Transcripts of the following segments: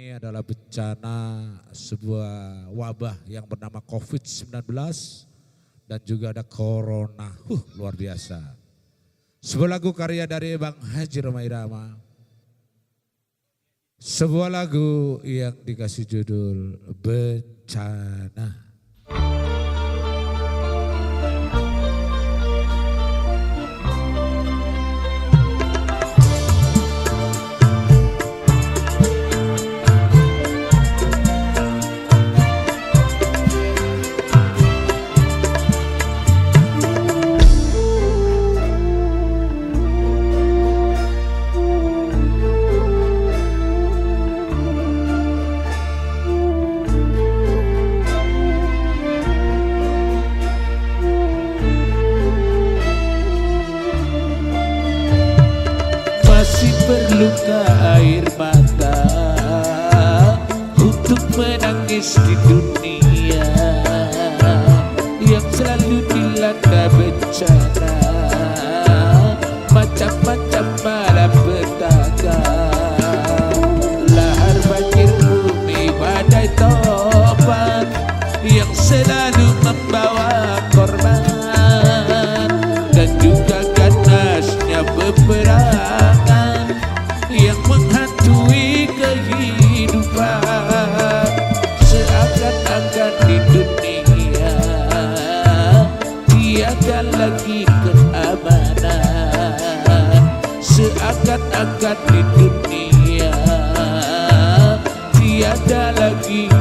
Ini adalah bencana sebuah wabah yang bernama COVID-19 dan juga ada corona. Huh, luar biasa. Sebuah lagu karya dari Bang Haji Rama. Sebuah lagu yang dikasih judul Bencana. Untuk menangis di dunia Yang selalu dilanda bencana seakan-akan di dunia. Tiada lagi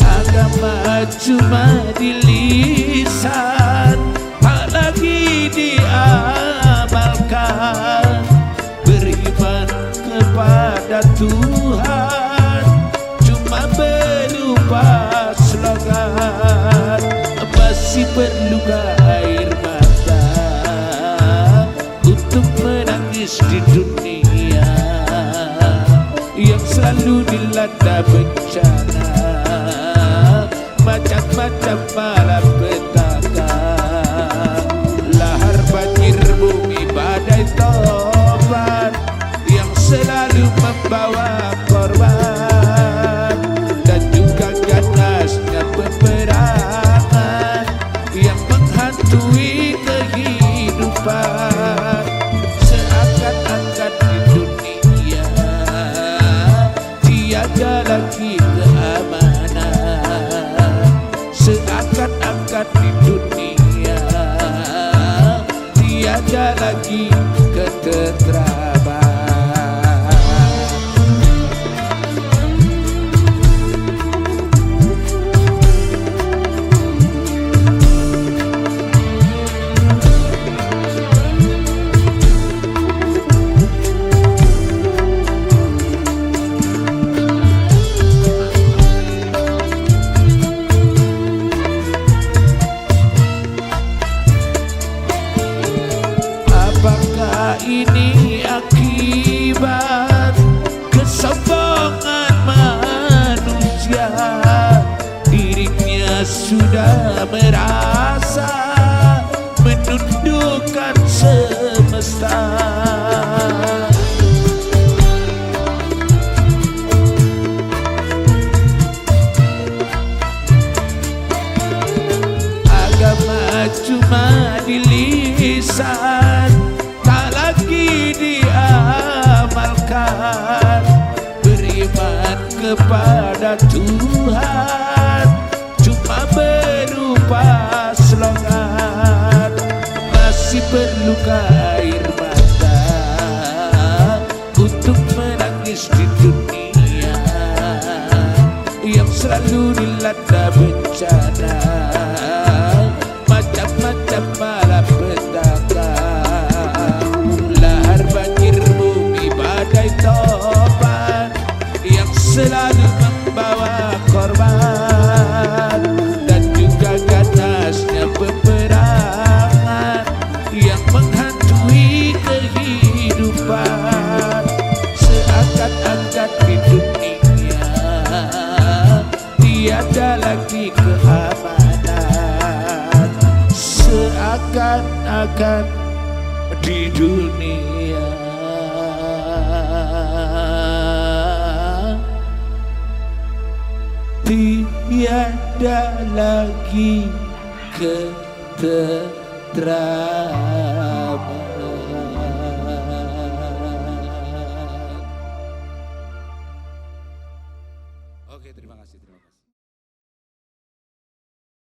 Agama cuma di lisan Tak diamalkan. Beriman kepada Tuhan selalu dilanda bencana. Macam-macam malapetaka Lahar banjir bumi badai topan Yang selalu membawa Seakan-akan di ini akibat kesombongan manusia. Dirinya sudah merasa menundukkan semesta Tuhan Beriman kepada Tuhan. Cuma berupa selongan Masih perlukah air mata Untuk menangis di dunia Yang selalu dilanda bencana. Seakan-akan di dunia tiada lagi ketentraman.